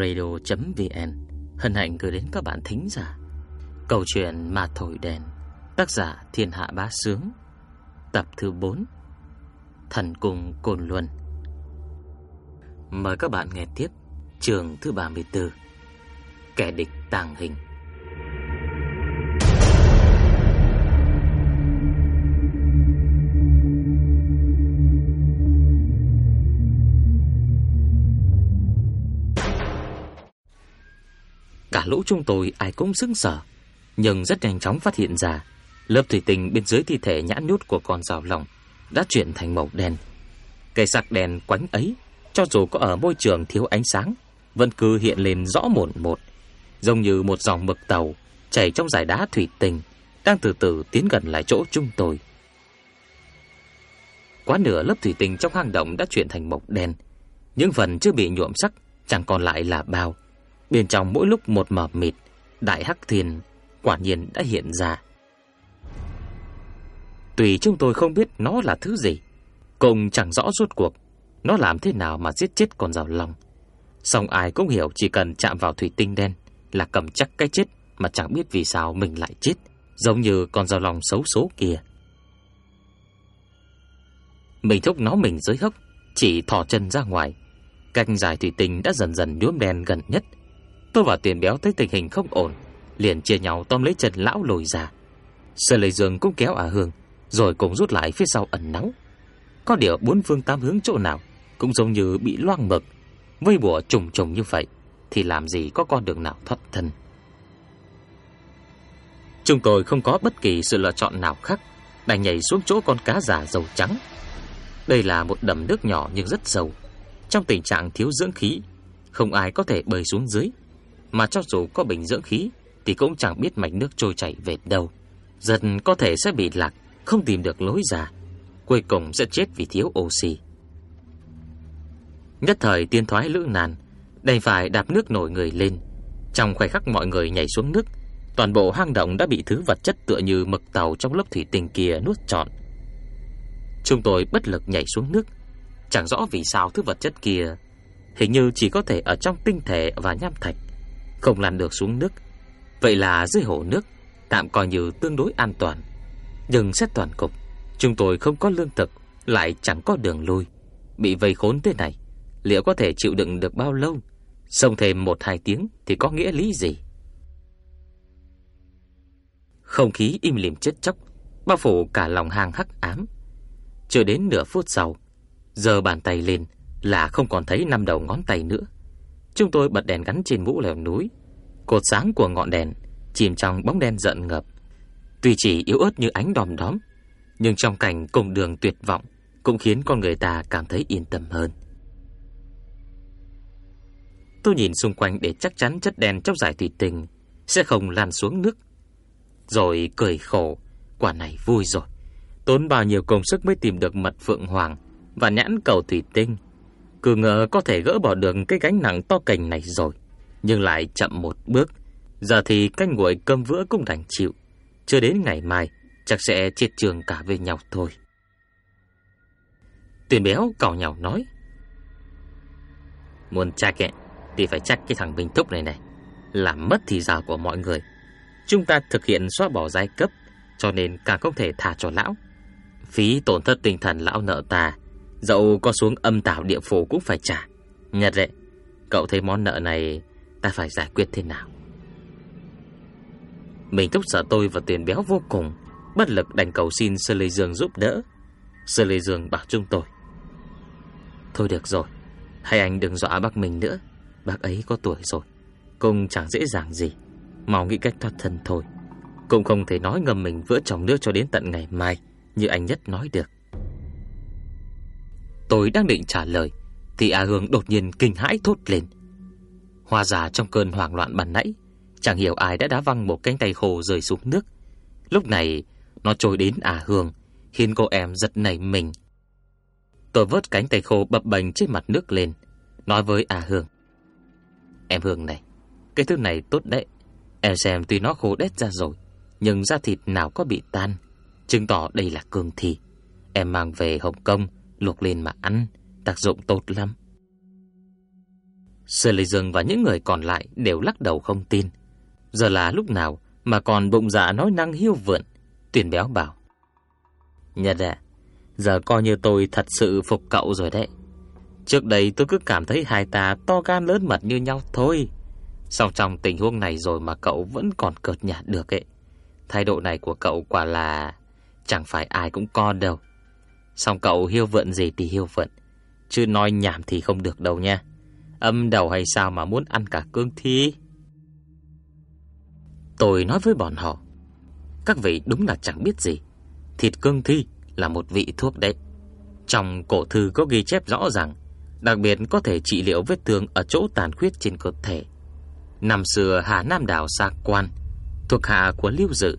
radio.vn hân hạnh gửi đến các bạn thính giả câu chuyện mà Thổi Đèn, tác giả Thiên Hạ Bá Sướng, tập thứ 4, Thần Cùng Cồn Luân. Mời các bạn nghe tiếp trường thứ 34, Kẻ địch tàng hình. Cả lũ chúng tôi ai cũng sững sờ, nhưng rất nhanh chóng phát hiện ra lớp thủy tinh bên dưới thi thể nhãn nhút của con rào lòng đã chuyển thành màu đen. Cây sạc đèn quánh ấy, cho dù có ở môi trường thiếu ánh sáng, vẫn cứ hiện lên rõ mồn một, giống như một dòng mực tàu chảy trong dải đá thủy tinh, đang từ từ tiến gần lại chỗ chúng tôi. Quá nửa lớp thủy tinh trong hang động đã chuyển thành màu đen, những phần chưa bị nhuộm sắc chẳng còn lại là bao. Bên trong mỗi lúc một mờ mịt, đại hắc thiền quả nhiên đã hiện ra. Tùy chúng tôi không biết nó là thứ gì, cùng chẳng rõ rốt cuộc nó làm thế nào mà giết chết con rào lòng Song ai cũng hiểu chỉ cần chạm vào thủy tinh đen là cầm chắc cái chết mà chẳng biết vì sao mình lại chết, giống như con rào lòng xấu số kia. Mình thúc nó mình dưới hốc, chỉ thò chân ra ngoài. cành dài thủy tinh đã dần dần nhuốm đen gần nhất. Tôi và tiền béo thấy tình hình không ổn, liền chia nhau tóm lấy chân lão lồi ra. Sơ lấy Dương cũng kéo à Hương, rồi cùng rút lại phía sau ẩn náu. Có điều bốn phương tám hướng chỗ nào cũng giống như bị loang mực, vây bùa trùng trùng như vậy thì làm gì có con đường nào thoát thân. Chúng tôi không có bất kỳ sự lựa chọn nào khác, đành nhảy xuống chỗ con cá giả dầu trắng. Đây là một đầm nước nhỏ nhưng rất sâu, trong tình trạng thiếu dưỡng khí, không ai có thể bơi xuống dưới, mà cho dù có bình dưỡng khí thì cũng chẳng biết mạch nước trôi chảy về đâu. Dần có thể sẽ bị lạc, không tìm được lối ra, cuối cùng sẽ chết vì thiếu oxy. Nhất thời tiên thoái lưỡng nan, đành phải đạp nước nổi người lên. Trong khoảnh khắc mọi người nhảy xuống nước, toàn bộ hang động đã bị thứ vật chất tựa như mực tàu trong lớp thủy tinh kia nuốt trọn. Chúng tôi bất lực nhảy xuống nước, chẳng rõ vì sao thứ vật chất kia hình như chỉ có thể ở trong tinh thể và nham thạch, không lăn được xuống nước. Vậy là dưới hồ nước tạm coi như tương đối an toàn. Nhưng xét toàn cục, chúng tôi không có lương thực, lại chẳng có đường lui, bị vây khốn thế này, liệu có thể chịu đựng được bao lâu? Xông thêm một hai tiếng thì có nghĩa lý gì? Không khí im lìm chết chóc, bao phủ cả lòng hang hắc ám. Chưa đến nửa phút sau, giờ bàn tay lên là không còn thấy năm đầu ngón tay nữa. Chúng tôi bật đèn gắn trên mũ lều núi. Cột sáng của ngọn đèn chìm trong bóng đen giận ngập. Tuy chỉ yếu ớt như ánh đom đóm, nhưng trong cảnh cùng đường tuyệt vọng cũng khiến con người ta cảm thấy yên tâm hơn. Tôi nhìn xung quanh để chắc chắn chất đen trong giải thủy tinh sẽ không lan xuống nước. Rồi cười khổ, quả này vui rồi. Tốn bao nhiêu công sức mới tìm được mật phượng hoàng và nhãn cầu thủy tinh. Cứ ngờ có thể gỡ bỏ được cái gánh nặng to cành này rồi, nhưng lại chậm một bước. Giờ thì canh nguội cơm vữa cũng đành chịu. Chưa đến ngày mai, chắc sẽ chết trường cả về nhau thôi. Tuyền béo cào nhào nói. Muốn chắc ấy, thì phải chắc cái thằng bình Thúc này này. Làm mất thì giờ của mọi người. Chúng ta thực hiện xóa bỏ giai cấp, cho nên càng không thể thả cho lão. Phí tổn thất tinh thần lão nợ ta, dẫu có xuống âm tảo địa phủ cũng phải trả. Nhật đấy, cậu thấy món nợ này ta phải giải quyết thế nào? Mình thúc sợ tôi và tiền béo vô cùng, bất lực đành cầu xin Sơ Lê Dương giúp đỡ. Sơ Lê Dương bảo chúng tôi. Thôi được rồi, hai anh đừng dọa bác mình nữa. Bác ấy có tuổi rồi, cũng chẳng dễ dàng gì. Mau nghĩ cách thoát thân thôi. Cũng không thể nói ngầm mình vỡ chồng nước cho đến tận ngày mai, như anh Nhất nói được. Tôi đang định trả lời, thì A Hương đột nhiên kinh hãi thốt lên. Hoa giả trong cơn hoảng loạn bàn nãy, Chẳng hiểu ai đã đá văng một cánh tay khô rơi xuống nước. Lúc này, nó trôi đến à Hương, khiến cô em giật nảy mình. Tôi vớt cánh tay khô bập bềnh trên mặt nước lên, nói với à Hương. Em Hương này, cái thứ này tốt đấy. Em xem tuy nó khô đét ra rồi, nhưng da thịt nào có bị tan, chứng tỏ đây là cương thi. Em mang về Hồng Kông, luộc lên mà ăn, tác dụng tốt lắm. Sơ Lê Dương và những người còn lại đều lắc đầu không tin. Giờ là lúc nào mà còn bụng dạ nói năng hiêu vượn. Tuyển béo bảo. Nhật ạ, giờ coi như tôi thật sự phục cậu rồi đấy. Trước đây tôi cứ cảm thấy hai ta to gan lớn mật như nhau thôi. Song trong tình huống này rồi mà cậu vẫn còn cợt nhạt được ấy. Thái độ này của cậu quả là chẳng phải ai cũng con đâu. Song cậu hiêu vượn gì thì hiêu vượn, chứ nói nhảm thì không được đâu nha. Âm đầu hay sao mà muốn ăn cả cương thi? Tôi nói với bọn họ, các vị đúng là chẳng biết gì. Thịt cương thi là một vị thuốc đấy. Trong cổ thư có ghi chép rõ ràng, đặc biệt có thể trị liệu vết thương ở chỗ tàn khuyết trên cơ thể. Năm xưa Hà Nam Đảo xa Quan, thuộc hạ của Lưu Dự,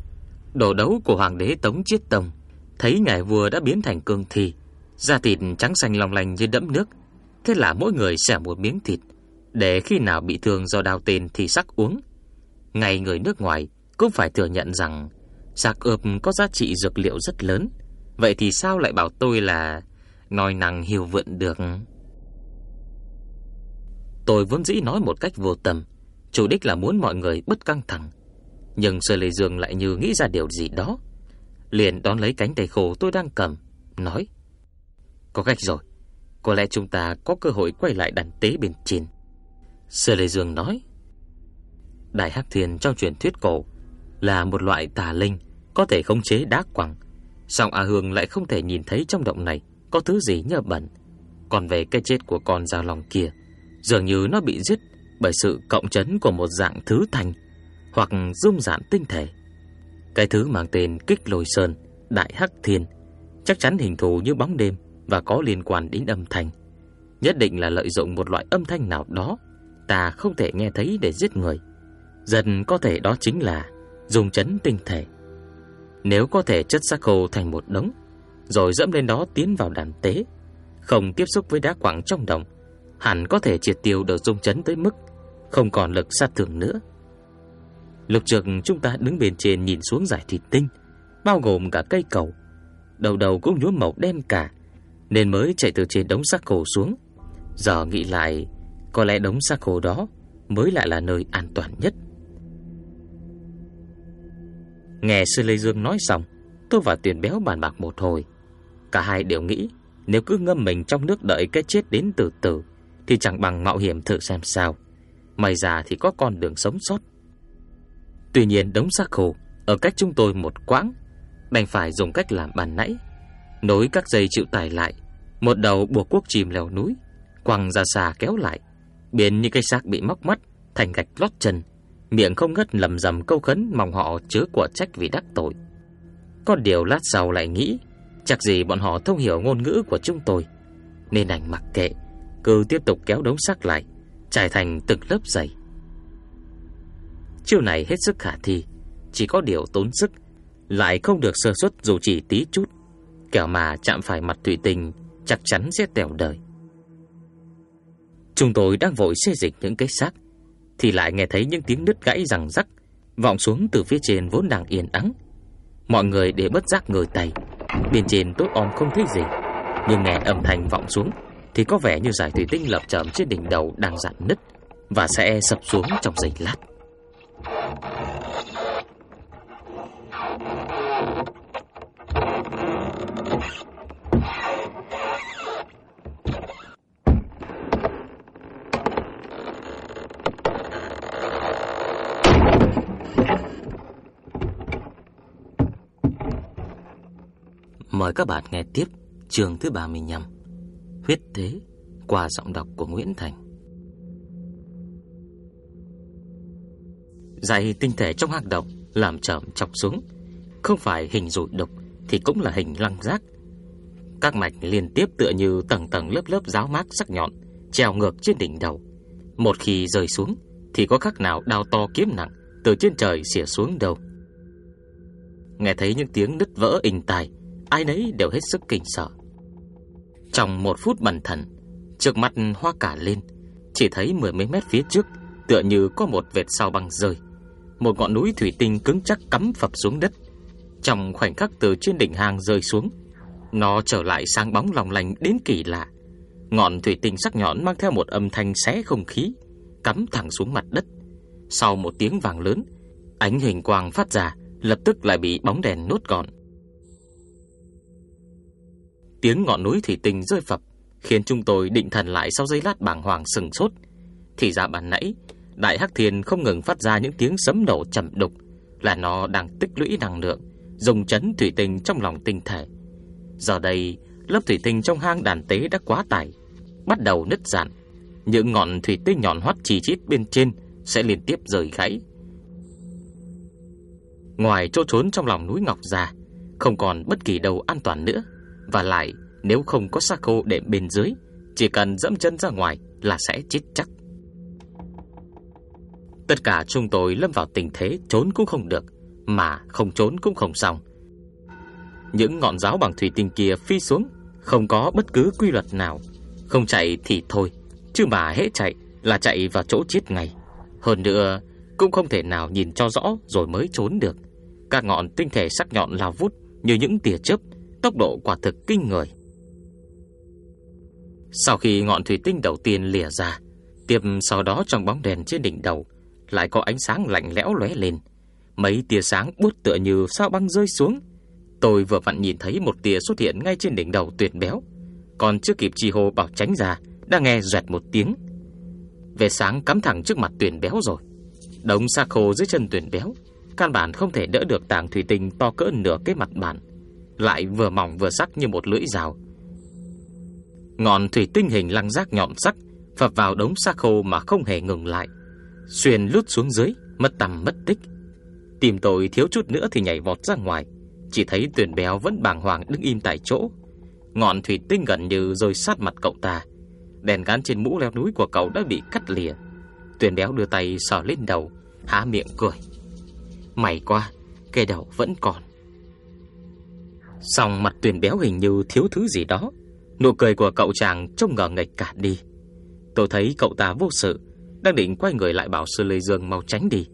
đồ đấu của hoàng đế Tống Chiết Tông, thấy ngài vua đã biến thành cương thi, da thịt trắng xanh long lanh như đẫm nước, thế là mỗi người xẻ một miếng thịt, để khi nào bị thương do đau tên thì sắc uống. Ngay người nước ngoài cũng phải thừa nhận rằng sạc ợp có giá trị dược liệu rất lớn, vậy thì sao lại bảo tôi là nói năng hiểu vượn được? Tôi vốn dĩ nói một cách vô tâm, chủ đích là muốn mọi người bất căng thẳng. Nhưng Sơ Lê Dương lại như nghĩ ra điều gì đó. Liền đón lấy cánh tay khổ tôi đang cầm, nói. Có cách rồi, có lẽ chúng ta có cơ hội quay lại đàn tế bên trên. Sơ Lệ Dương nói. Đại Hắc Thiên trong truyền thuyết cổ là một loại tà linh có thể khống chế đá quặng. Song A Hương lại không thể nhìn thấy trong động này có thứ gì nhơ bẩn. Còn về cái chết của con dao lòng kia, dường như nó bị giết bởi sự cộng chấn của một dạng thứ thành hoặc dung dạn tinh thể. Cái thứ mang tên Kích Lôi Sơn, Đại Hắc Thiên, chắc chắn hình thù như bóng đêm và có liên quan đến âm thanh. Nhất định là lợi dụng một loại âm thanh nào đó ta không thể nghe thấy để giết người. Dần có thể đó chính là dùng chấn tinh thể. Nếu có thể chất xác khô thành một đống, rồi dẫm lên đó tiến vào đàn tế, không tiếp xúc với đá quặng trong đồng, hẳn có thể triệt tiêu được dung chấn tới mức không còn lực sát thương nữa. Lục trường chúng ta đứng bên trên nhìn xuống giải thịt tinh, bao gồm cả cây cầu. Đầu đầu cũng nhuốm màu đen cả, nên mới chạy từ trên đống xác khổ xuống. Giờ nghĩ lại, có lẽ đống xác khổ đó mới lại là nơi an toàn nhất. Nghe Sư Lê Dương nói xong, tôi và Tuyền Béo bàn bạc một hồi. Cả hai đều nghĩ, nếu cứ ngâm mình trong nước đợi cái chết đến từ từ, thì chẳng bằng mạo hiểm thử xem sao. May ra thì có con đường sống sót. Tuy nhiên đống xác khô ở cách chúng tôi một quãng, đành phải dùng cách làm bàn nãy, nối các dây chịu tải lại, một đầu buộc cuốc chìm leo núi, quăng ra xa kéo lại, biến như cây xác bị móc mắt thành gạch lót chân, miệng không ngất lầm rầm câu khấn mong họ chớ quả trách vì đắc tội. Có điều lát sau lại nghĩ, chắc gì bọn họ thông hiểu ngôn ngữ của chúng tôi, nên đành mặc kệ, cứ tiếp tục kéo đống xác lại, trải thành từng lớp dày. Chiêu này hết sức khả thi, chỉ có điều tốn sức, lại không được sơ suất dù chỉ tí chút, kẻo mà chạm phải mặt thủy tinh chắc chắn sẽ tèo đời. Chúng tôi đang vội xê dịch những cái xác thì lại nghe thấy những tiếng đứt gãy rằng rắc vọng xuống từ phía trên vốn đang yên ắng. Mọi người để bất giác người tay, bên trên tốt om không thấy gì, nhưng nghe âm thanh vọng xuống thì có vẻ như giải thủy tinh lập chậm trên đỉnh đầu đang dạn nứt và sẽ sập xuống trong giây lát. Mời các bạn nghe tiếp chương thứ 35 Huyết Thế qua giọng đọc của Nguyễn Thành. Dày tinh thể trong hang động làm chậm chọc xuống Không phải hình rụi độc thì cũng là hình lăng rác Các mạch liên tiếp tựa như tầng tầng lớp lớp giáo mát sắc nhọn Treo ngược trên đỉnh đầu Một khi rơi xuống Thì có khác nào đao to kiếm nặng Từ trên trời xỉa xuống đâu Nghe thấy những tiếng nứt vỡ inh tai ai nấy đều hết sức kinh sợ. Trong một phút bần thần, trước mắt hoa cả lên, chỉ thấy mười mấy mét phía trước tựa như có một vệt sao băng rơi. Một ngọn núi thủy tinh cứng chắc cắm phập xuống đất. Trong khoảnh khắc từ trên đỉnh hang rơi xuống, nó trở lại sáng bóng lòng lành đến kỳ lạ. Ngọn thủy tinh sắc nhọn mang theo một âm thanh xé không khí, cắm thẳng xuống mặt đất. Sau một tiếng vàng lớn, ánh hình quang phát ra, lập tức lại bị bóng đèn nuốt gọn. Tiếng ngọn núi thủy tinh rơi phập, khiến chúng tôi định thần lại sau giây lát bàng hoàng sừng sốt. Thì ra bản nãy, Đại Hắc Thiên không ngừng phát ra những tiếng sấm nổ trầm đục, là nó đang tích lũy năng lượng, dùng chấn thủy tinh trong lòng tinh thể. Giờ đây, lớp thủy tinh trong hang đàn tế đã quá tải, bắt đầu nứt dạn. Những ngọn thủy tinh nhọn hoắt chỉ chít bên trên sẽ liên tiếp rời gãy. Ngoài chỗ trốn trong lòng núi Ngọc ra, không còn bất kỳ đâu an toàn nữa. Và lại, nếu không có xác khô để bên dưới, chỉ cần dẫm chân ra ngoài là sẽ chết chắc. Tất cả chúng tôi lâm vào tình thế trốn cũng không được, mà không trốn cũng không xong. Những ngọn giáo bằng thủy tinh kia phi xuống, không có bất cứ quy luật nào. Không chạy thì thôi, chứ mà hễ chạy là chạy vào chỗ chết ngay. Hơn nữa, cũng không thể nào nhìn cho rõ rồi mới trốn được. Các ngọn tinh thể sắc nhọn lao vút như những tia chớp, tốc độ quả thực kinh người. Sau khi ngọn thủy tinh đầu tiên lìa ra, tiếp sau đó trong bóng đèn trên đỉnh đầu lại có ánh sáng lạnh lẽo lóe lên. Mấy tia sáng bút tựa như sao băng rơi xuống. Tôi vừa vặn nhìn thấy một tia xuất hiện ngay trên đỉnh đầu tuyệt béo. Còn chưa kịp chi hô bảo tránh ra, đã nghe rẹt một tiếng. Về sáng cắm thẳng trước mặt tuyển béo rồi. Đống xác khô dưới chân tuyển béo, căn bản không thể đỡ được tảng thủy tinh to cỡ nửa cái mặt bàn, lại vừa mỏng vừa sắc như một lưỡi dao. Ngọn thủy tinh hình lăng rác nhọn sắc phập vào đống xác khô mà không hề ngừng lại. Xuyên lút xuống dưới, mất tầm mất tích. Tìm tôi thiếu chút nữa thì nhảy vọt ra ngoài, chỉ thấy tuyển béo vẫn bàng hoàng đứng im tại chỗ. Ngọn thủy tinh gần như rơi sát mặt cậu ta. Đèn gắn trên mũ leo núi của cậu đã bị cắt lìa. Tuyển béo đưa tay sờ lên đầu, há miệng cười. Mày qua, cây đầu vẫn còn. Xong mặt tuyển béo hình như thiếu thứ gì đó. Nụ cười của cậu chàng trông ngờ nghịch cả đi. Tôi thấy cậu ta vô sự, đang định quay người lại bảo Sư Lê Dương mau tránh đi,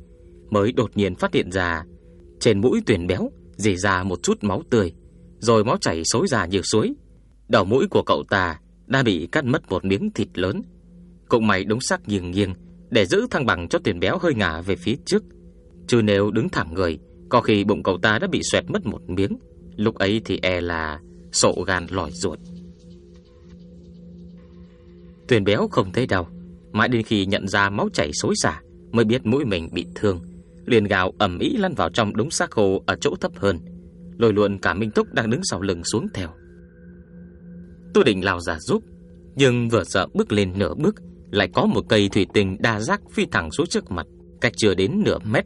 mới đột nhiên phát hiện ra trên mũi tuyển béo rỉ ra một chút máu tươi, rồi máu chảy xối ra như suối. Đầu mũi của cậu ta đã bị cắt mất một miếng thịt lớn. Cũng mày đúng sắc nghiêng nghiêng để giữ thăng bằng cho tuyển béo hơi ngả về phía trước. Chứ nếu đứng thẳng người, có khi bụng cậu ta đã bị xoẹt mất một miếng. Lúc ấy thì e là sộ gan lòi ruột. Tuyển béo không thấy đau, Mãi đến khi nhận ra máu chảy xối xả, Mới biết mũi mình bị thương. Liền gào ẩm ý lăn vào trong đống xác khô Ở chỗ thấp hơn. Lôi luận cả Minh Túc đang đứng sau lưng xuống theo. Tôi định lao ra giúp, Nhưng vừa sợ bước lên nửa bước, Lại có một cây thủy tinh đa giác Phi thẳng xuống trước mặt, Cách chưa đến nửa mét.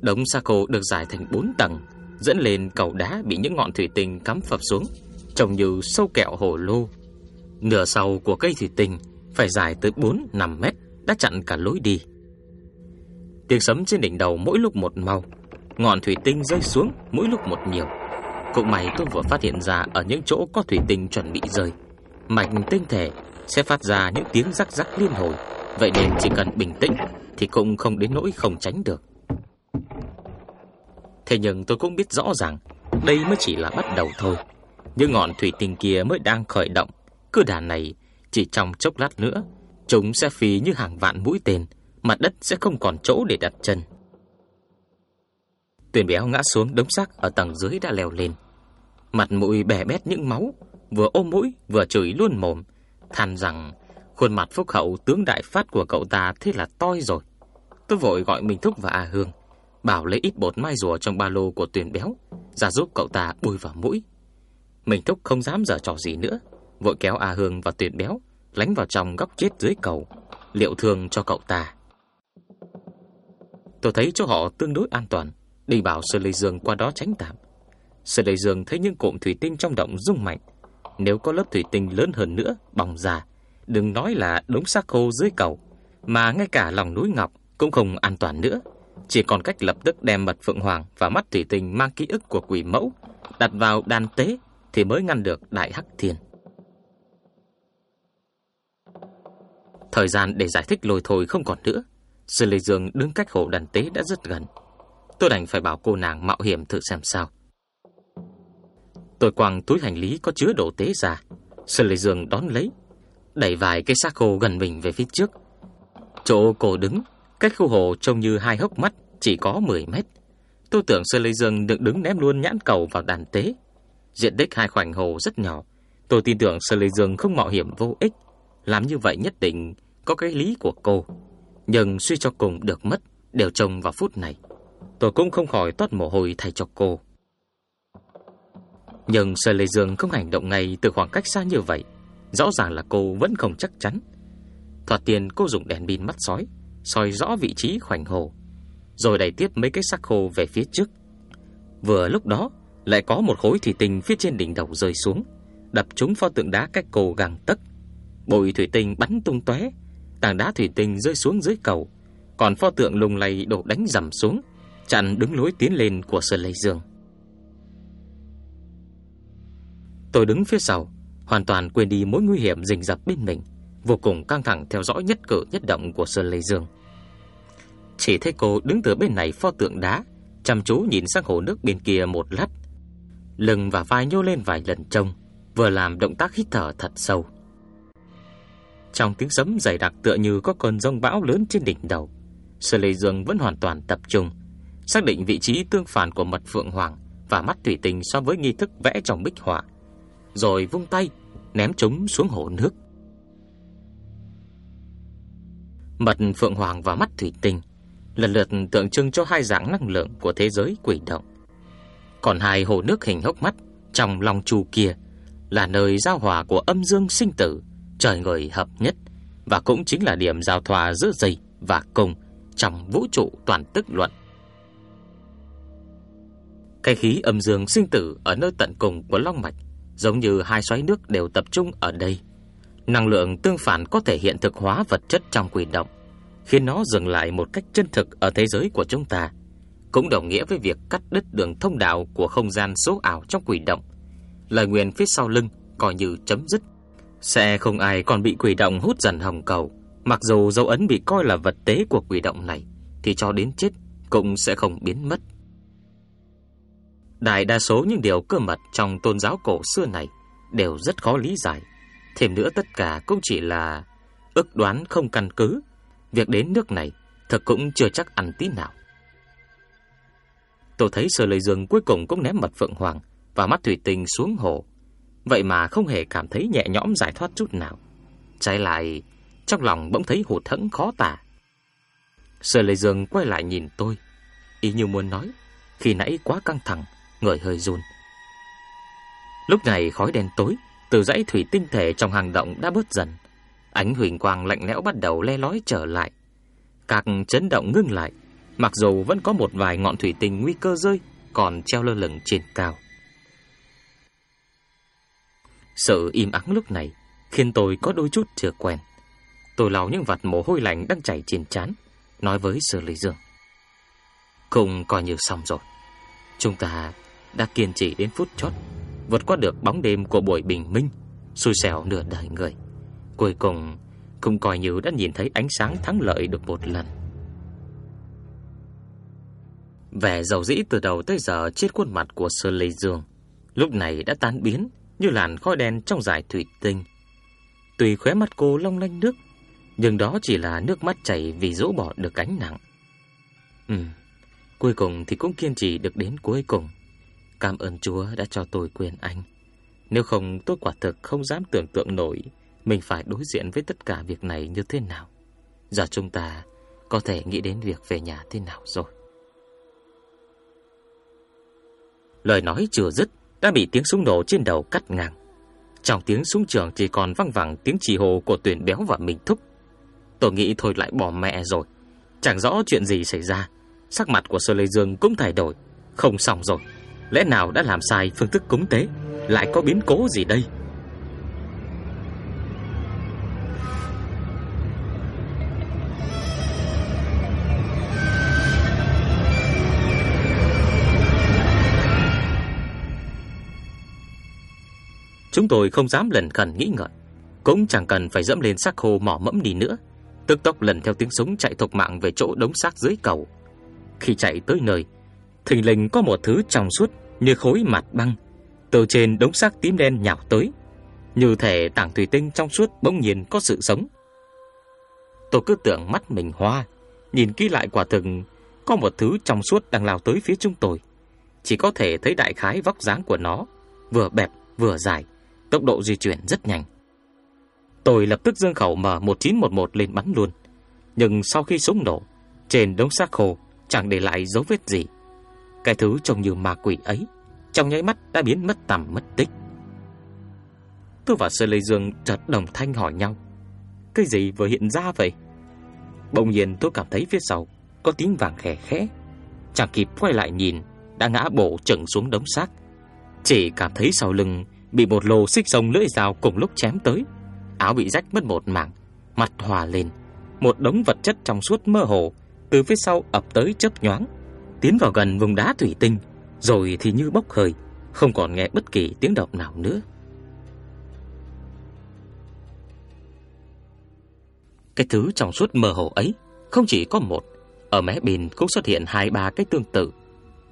Đống xác khô được giải thành bốn tầng, Dẫn lên cầu đá bị những ngọn thủy tinh cắm phập xuống, Trông như sâu kẹo hồ lô. Nửa sau của cây thủy tinh phải dài tới 4-5 mét, đã chặn cả lối đi. Tiếng sấm trên đỉnh đầu mỗi lúc một mau, ngọn thủy tinh rơi xuống mỗi lúc một nhiều. Cũng may tôi vừa phát hiện ra ở những chỗ có thủy tinh chuẩn bị rơi, mạch tinh thể sẽ phát ra những tiếng rắc rắc liên hồi, vậy nên chỉ cần bình tĩnh thì cũng không đến nỗi không tránh được. Thế nhưng tôi cũng biết rõ ràng đây mới chỉ là bắt đầu thôi. Những ngọn thủy tinh kia mới đang khởi động, cứ đà này chỉ trong chốc lát nữa, chúng sẽ phí như hàng vạn mũi tên, mặt đất sẽ không còn chỗ để đặt chân. Tuyền béo ngã xuống đống xác ở tầng dưới đã leo lên. Mặt mũi bè bét những máu, vừa ôm mũi vừa chửi luôn mồm, than rằng khuôn mặt phúc hậu tướng đại phát của cậu ta thế là toi rồi. Tôi vội gọi Minh Thúc và A Hương, bảo lấy ít bột mai rùa trong ba lô của Tuyền béo, ra giúp cậu ta bôi vào mũi. Minh Thúc không dám giở trò gì nữa, vội kéo A Hương và Tuyệt Béo lánh vào trong góc chết dưới cầu, liệu thương cho cậu ta. Tôi thấy chỗ họ tương đối an toàn, đi bảo Sơn Lê Dương qua đó tránh tạm. Sơn Lê Dương thấy những cụm thủy tinh trong động rung mạnh, nếu có lớp thủy tinh lớn hơn nữa bong ra, đừng nói là đống xác khô dưới cầu, mà ngay cả lòng núi ngọc cũng không an toàn nữa. Chỉ còn cách lập tức đem mật phượng hoàng và mắt thủy tinh mang ký ức của quỷ mẫu đặt vào đàn tế thì mới ngăn được đại hắc thiên. Thời gian để giải thích lôi thôi không còn nữa Sư Lê Dương đứng cách hồ đàn tế đã rất gần Tôi đành phải bảo cô nàng mạo hiểm thử xem sao Tôi quăng túi hành lý có chứa đồ tế ra Sư Lê Dương đón lấy, đẩy vài cây xác khô gần mình về phía trước. Chỗ cô đứng, cách khu hồ trông như hai hốc mắt, chỉ có 10 mét. Tôi tưởng Sư Lê Dương được đứng ném luôn nhãn cầu vào đàn tế. Diện tích hai khoảnh hồ rất nhỏ. Tôi tin tưởng Sư Lê Dương không mạo hiểm vô ích. Làm như vậy nhất định có cái lý của cô. Nhưng suy cho cùng được mất đều trông vào phút này. Tôi cũng không khỏi toát mồ hôi thay cho cô. Nhưng Sơn Lê Dương không hành động ngay từ khoảng cách xa như vậy. Rõ ràng là cô vẫn không chắc chắn. Thoạt tiền cô dùng đèn pin mắt sói, soi rõ vị trí khoảnh hồ, rồi đẩy tiếp mấy cái xác khô về phía trước. Vừa lúc đó, lại có một khối thủy tinh phía trên đỉnh đầu rơi xuống, đập trúng pho tượng đá cách cô găng tấc. Bụi thủy tinh bắn tung tóe, tảng đá thủy tinh rơi xuống dưới cầu, còn pho tượng lùng lầy đổ đánh rầm xuống, chặn đứng lối tiến lên của Sơn Lê Dương. Tôi đứng phía sau, hoàn toàn quên đi mối nguy hiểm rình rập bên mình, vô cùng căng thẳng theo dõi nhất cử nhất động của Sơn Lê Dương. Chỉ thấy cô đứng từ bên này pho tượng đá, chăm chú nhìn sang hồ nước bên kia một lát. Lưng và vai nhô lên vài lần trông, vừa làm động tác hít thở thật sâu. Trong tiếng sấm dày đặc tựa như có cơn rông bão lớn trên đỉnh đầu, Sơn Lê Dương vẫn hoàn toàn tập trung, xác định vị trí tương phản của mật phượng hoàng và mắt thủy tinh so với nghi thức vẽ trong bích họa, rồi vung tay ném chúng xuống hồ nước. Mật phượng hoàng và mắt thủy tinh lần lượt tượng trưng cho hai dạng năng lượng của thế giới quỷ động. Còn hai hồ nước hình hốc mắt trong lòng chu kia là nơi giao hòa của âm dương sinh tử, trời người hợp nhất và cũng chính là điểm giao thoa giữa dây và cùng trong vũ trụ toàn tức luận. Cái khí âm dương sinh tử ở nơi tận cùng của long mạch giống như hai xoáy nước đều tập trung ở đây. Năng lượng tương phản có thể hiện thực hóa vật chất trong quỷ động, khiến nó dừng lại một cách chân thực ở thế giới của chúng ta, cũng đồng nghĩa với việc cắt đứt đường thông đạo của không gian số ảo trong quỷ động. Lời nguyền phía sau lưng coi như chấm dứt. Sẽ không ai còn bị quỷ động hút dần hồng cầu, mặc dù dấu ấn bị coi là vật tế của quỷ động này, thì cho đến chết cũng sẽ không biến mất. Đại đa số những điều cơ mật trong tôn giáo cổ xưa này đều rất khó lý giải. Thêm nữa tất cả cũng chỉ là ước đoán không căn cứ. Việc đến nước này thật cũng chưa chắc ăn tí nào. Tôi thấy Sở Lệ Dương cuối cùng cũng ném mật phượng hoàng và mắt thủy tinh xuống hồ. Vậy mà không hề cảm thấy nhẹ nhõm giải thoát chút nào. Trái lại, trong lòng bỗng thấy hụt thẫn khó tả. Sở lê Dương quay lại nhìn tôi, ý như muốn nói, khi nãy quá căng thẳng, người hơi run. Lúc này khói đen tối từ dãy thủy tinh thể trong hang động đã bớt dần. Ánh huỳnh quang lạnh lẽo bắt đầu le lói trở lại. Các chấn động ngưng lại, mặc dù vẫn có một vài ngọn thủy tinh nguy cơ rơi còn treo lơ lửng trên cao. Sự im ắng lúc này khiến tôi có đôi chút chưa quen. Tôi lau những vạt mồ hôi lạnh đang chảy trên trán, nói với Sở Lý Dương. Cùng coi như xong rồi. Chúng ta đã kiên trì đến phút chót, vượt qua được bóng đêm của buổi bình minh, xui xẻo nửa đời người. Cuối cùng cũng coi như đã nhìn thấy ánh sáng thắng lợi được một lần. Vẻ dầu dĩ từ đầu tới giờ trên khuôn mặt của Sơ Lê Dương lúc này đã tan biến như làn khói đen trong dải thủy tinh. Tùy khóe mắt cô long lanh nước, nhưng đó chỉ là nước mắt chảy vì dỗ bỏ được cánh nặng. Ừm, cuối cùng thì cũng kiên trì được đến cuối cùng. Cảm ơn Chúa đã cho tôi quyền anh. Nếu không tôi quả thực không dám tưởng tượng nổi mình phải đối diện với tất cả việc này như thế nào. Giờ chúng ta có thể nghĩ đến việc về nhà thế nào rồi. Lời nói chưa dứt đã bị tiếng súng nổ trên đầu cắt ngang. Trong tiếng súng trường chỉ còn vang vẳng tiếng chỉ hồ của tuyển béo và mình thúc. Tôi nghĩ thôi lại bỏ mẹ rồi. Chẳng rõ chuyện gì xảy ra. Sắc mặt của Sơ Lê Dương cũng thay đổi. Không xong rồi. Lẽ nào đã làm sai phương thức cúng tế Lại có biến cố gì đây Chúng tôi không dám lần khẩn nghĩ ngợi. Cũng chẳng cần phải dẫm lên xác khô mỏ mẫm đi nữa. Tức tốc lần theo tiếng súng chạy thục mạng về chỗ đống xác dưới cầu. Khi chạy tới nơi Thình lình có một thứ trong suốt như khối mặt băng. Từ trên đống xác tím đen nhào tới. Như thể tảng thủy tinh trong suốt bỗng nhiên có sự sống. Tôi cứ tưởng mắt mình hoa, nhìn kỹ lại quả thực có một thứ trong suốt đang lao tới phía chúng tôi. Chỉ có thể thấy đại khái vóc dáng của nó, vừa bẹp vừa dài, tốc độ di chuyển rất nhanh. Tôi lập tức dương khẩu M1911 lên bắn luôn. Nhưng sau khi súng nổ, trên đống xác khô chẳng để lại dấu vết gì. Cái thứ trông như ma quỷ ấy, trong nháy mắt đã biến mất tầm mất tích. Tôi và Sơ Lê Dương chợt đồng thanh hỏi nhau. Cái gì vừa hiện ra vậy? Bỗng nhiên tôi cảm thấy phía sau có tiếng vàng khẽ khẽ. Chẳng kịp quay lại nhìn, đã ngã bổ chừng xuống đống xác. Chỉ cảm thấy sau lưng bị một lô xích sông lưỡi dao cùng lúc chém tới. Áo bị rách mất một mảng, mặt hòa lên. Một đống vật chất trong suốt mơ hồ từ phía sau ập tới chớp nhoáng, tiến vào gần vùng đá thủy tinh, rồi thì như bốc hơi, không còn nghe bất kỳ tiếng động nào nữa. Cái thứ trong suốt mơ hồ ấy không chỉ có một, ở mé bên cũng xuất hiện hai ba cái tương tự.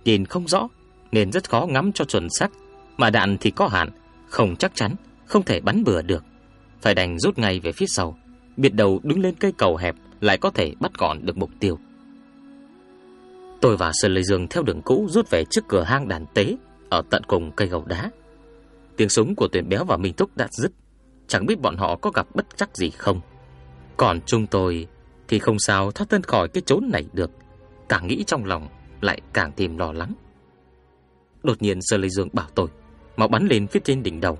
Nhìn không rõ nên rất khó ngắm cho chuẩn xác, mà đạn thì có hạn, không chắc chắn, không thể bắn bừa được. Phải đành rút ngay về phía sau, biệt đầu đứng lên cây cầu hẹp lại có thể bắt gọn được mục tiêu. Tôi và Sơn Lê Dương theo đường cũ rút về trước cửa hang đàn tế ở tận cùng cây gầu đá. Tiếng súng của Tuyển Béo và Minh Túc đã dứt, chẳng biết bọn họ có gặp bất chắc gì không. Còn chúng tôi thì không sao thoát thân khỏi cái chốn này được, càng nghĩ trong lòng lại càng thêm lo lắng. Đột nhiên Sơn Lê Dương bảo tôi, mà bắn lên phía trên đỉnh đầu.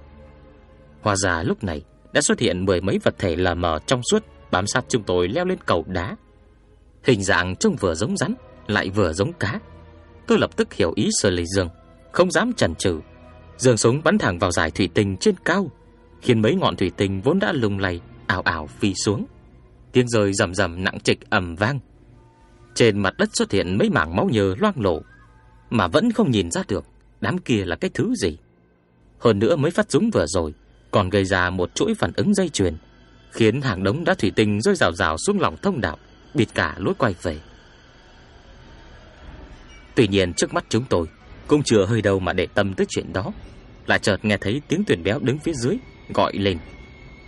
Hoa già lúc này đã xuất hiện mười mấy vật thể lờ mờ trong suốt bám sát chúng tôi leo lên cầu đá. Hình dạng trông vừa giống rắn, lại vừa giống cá. Tôi lập tức hiểu ý Sở Lệ Dương, không dám chần chừ, giương súng bắn thẳng vào dải thủy tinh trên cao, khiến mấy ngọn thủy tinh vốn đã lung lay ảo ảo phi xuống. Tiếng rơi rầm rầm nặng trịch ầm vang. Trên mặt đất xuất hiện mấy mảng máu nhờ loang lổ, mà vẫn không nhìn ra được đám kia là cái thứ gì. Hơn nữa mới phát súng vừa rồi, còn gây ra một chuỗi phản ứng dây chuyền, khiến hàng đống đá thủy tinh rơi rào rào xuống lòng thông đạo, bịt cả lối quay về. Tuy nhiên trước mắt chúng tôi cũng chưa hơi đâu mà để tâm tới chuyện đó, lại chợt nghe thấy tiếng tuyển béo đứng phía dưới gọi lên.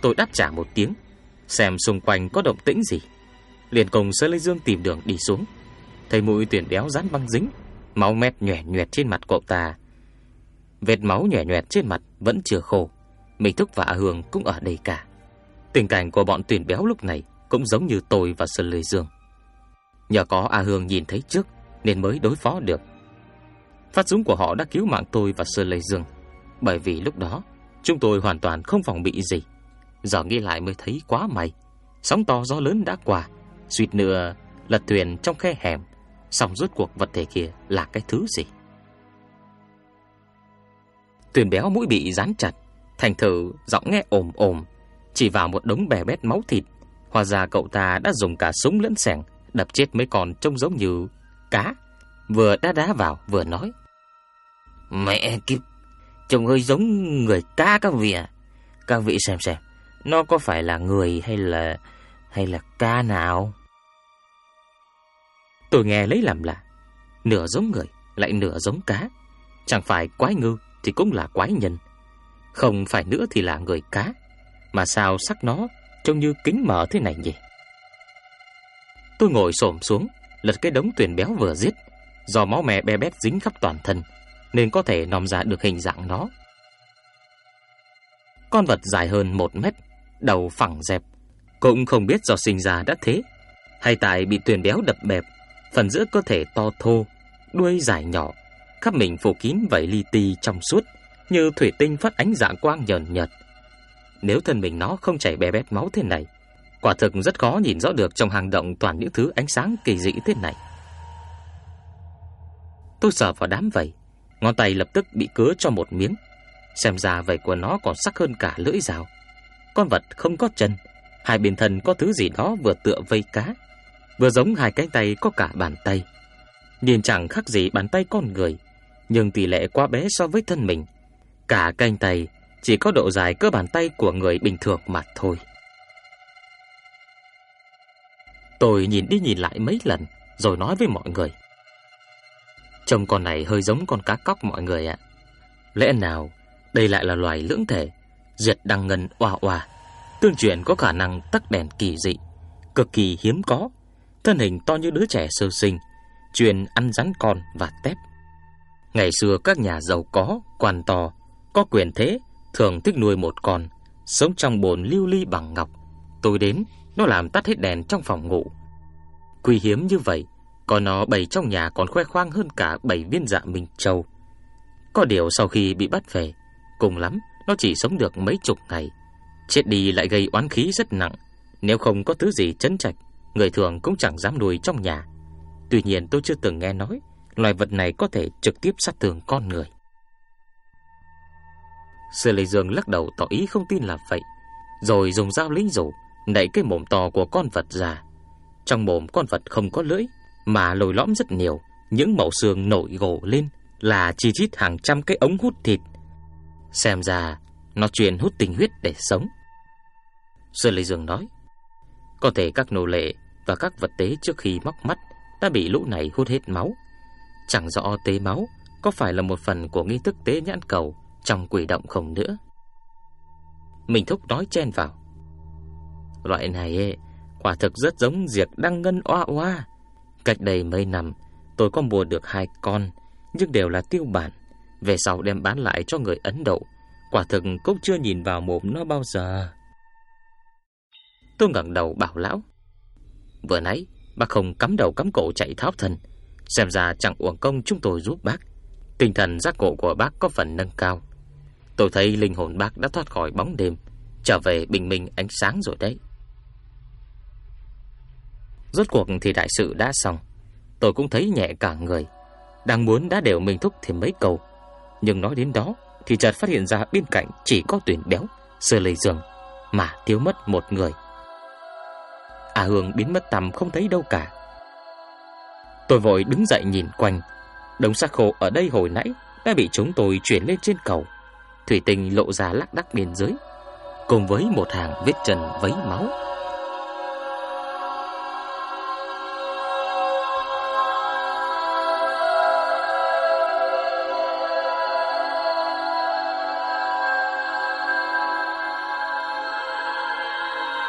Tôi đáp trả một tiếng, xem xung quanh có động tĩnh gì. Liền cùng Sơ Lê Dương tìm đường đi xuống. Thấy mũi tuyển béo dán băng dính, máu mét nhòe nhòe trên mặt cậu ta. Vết máu nhòe nhòe trên mặt vẫn chưa khô. mình Thúc và A Hương cũng ở đây cả. Tình cảnh của bọn tuyển béo lúc này cũng giống như tôi và Sơn Lê Dương. Nhờ có A Hương nhìn thấy trước nên mới đối phó được. Phát súng của họ đã cứu mạng tôi và Sơn Lê Dương, bởi vì lúc đó chúng tôi hoàn toàn không phòng bị gì. Giờ nghĩ lại mới thấy quá may, sóng to gió lớn đã qua, suýt nữa lật thuyền trong khe hẻm, xong rốt cuộc vật thể kia là cái thứ gì? Tuyền béo mũi bị dán chặt, thành thử giọng nghe ồm ồm, chỉ vào một đống bè bét máu thịt. Hóa ra cậu ta đã dùng cả súng lẫn sẻng đập chết mấy con trông giống như cá, vừa đá đá vào vừa nói. Mẹ kiếp, trông hơi giống người cá các vị à? Các vị xem xem, nó có phải là người hay là hay là cá nào? Tôi nghe lấy làm lạ, nửa giống người lại nửa giống cá, chẳng phải quái ngư thì cũng là quái nhân, không phải nữa thì là người cá, mà sao sắc nó trông như kính mở thế này nhỉ? Tôi ngồi xổm xuống, lật cái đống tuyển béo vừa giết, do máu mè be bét dính khắp toàn thân, nên có thể nòm ra được hình dạng nó. Con vật dài hơn một mét, đầu phẳng dẹp, cũng không biết do sinh ra đã thế, hay tại bị tuyển béo đập bẹp, phần giữa cơ thể to thô, đuôi dài nhỏ, khắp mình phủ kín vảy li ti trong suốt, như thủy tinh phát ánh dạng quang nhợn nhợt. Nếu thân mình nó không chảy bè bét máu thế này, quả thực rất khó nhìn rõ được trong hang động toàn những thứ ánh sáng kỳ dị thế này. Tôi sờ vào đám vảy, ngón tay lập tức bị cứa cho một miếng. Xem ra vảy của nó còn sắc hơn cả lưỡi dao. Con vật không có chân, hai bên thân có thứ gì đó vừa tựa vây cá, vừa giống hai cánh tay có cả bàn tay. Nhìn chẳng khác gì bàn tay con người, nhưng tỷ lệ quá bé so với thân mình. Cả cánh tay chỉ có độ dài cơ bàn tay của người bình thường mà thôi. Tôi nhìn đi nhìn lại mấy lần rồi nói với mọi người. Trông con này hơi giống con cá cóc mọi người ạ. Lẽ nào đây lại là loài lưỡng thể, Diệt đăng ngân oa oa, tương truyền có khả năng tắt đèn kỳ dị, cực kỳ hiếm có, thân hình to như đứa trẻ sơ sinh, truyền ăn rắn con và tép. Ngày xưa các nhà giàu có, quan to, có quyền thế, thường thích nuôi một con, sống trong bồn lưu ly bằng ngọc. Tôi đến, nó làm tắt hết đèn trong phòng ngủ. Quý hiếm như vậy, còn nó bày trong nhà còn khoe khoang hơn cả bảy viên dạ Minh Châu. Có điều sau khi bị bắt về, cùng lắm nó chỉ sống được mấy chục ngày. Chết đi lại gây oán khí rất nặng, nếu không có thứ gì chấn trạch, người thường cũng chẳng dám nuôi trong nhà. Tuy nhiên tôi chưa từng nghe nói loài vật này có thể trực tiếp sát thương con người. Sư Lê Dương lắc đầu tỏ ý không tin là vậy, rồi dùng dao lính rủ đẩy cái mồm to của con vật ra. Trong mồm con vật không có lưỡi, mà lồi lõm rất nhiều, những mẩu xương nổi gồ lên là chi chít hàng trăm cái ống hút thịt. Xem ra nó truyền hút tình huyết để sống. Sư Lê Dương nói, có thể các nô lệ và các vật tế trước khi móc mắt đã bị lũ này hút hết máu. Chẳng rõ tế máu có phải là một phần của nghi thức tế nhãn cầu trong quỷ động không nữa. Mình thúc nói chen vào. Loại này ấy, quả thực rất giống diệt đăng ngân oa oa. Cách đây mấy năm, tôi có mua được hai con, nhưng đều là tiêu bản. Về sau đem bán lại cho người Ấn Độ. Quả thực cũng chưa nhìn vào mồm nó bao giờ. Tôi ngẩng đầu bảo lão. Vừa nãy, bác không cắm đầu cắm cổ chạy tháo thân. Xem ra chẳng uổng công chúng tôi giúp bác. Tinh thần giác ngộ của bác có phần nâng cao. Tôi thấy linh hồn bác đã thoát khỏi bóng đêm, trở về bình minh ánh sáng rồi đấy. Rốt cuộc thì đại sự đã xong, tôi cũng thấy nhẹ cả người, đang muốn đã đều mình thúc thêm mấy câu, nhưng nói đến đó thì chợt phát hiện ra bên cạnh chỉ có Tuyển Béo, Sơ Lê giường, mà thiếu mất một người. À Hương biến mất tầm không thấy đâu cả. Tôi vội đứng dậy nhìn quanh, đống xác khô ở đây hồi nãy đã bị chúng tôi chuyển lên trên cầu. Thủy tinh lộ ra lắc đắc bên dưới, cùng với một hàng vết chân vấy máu.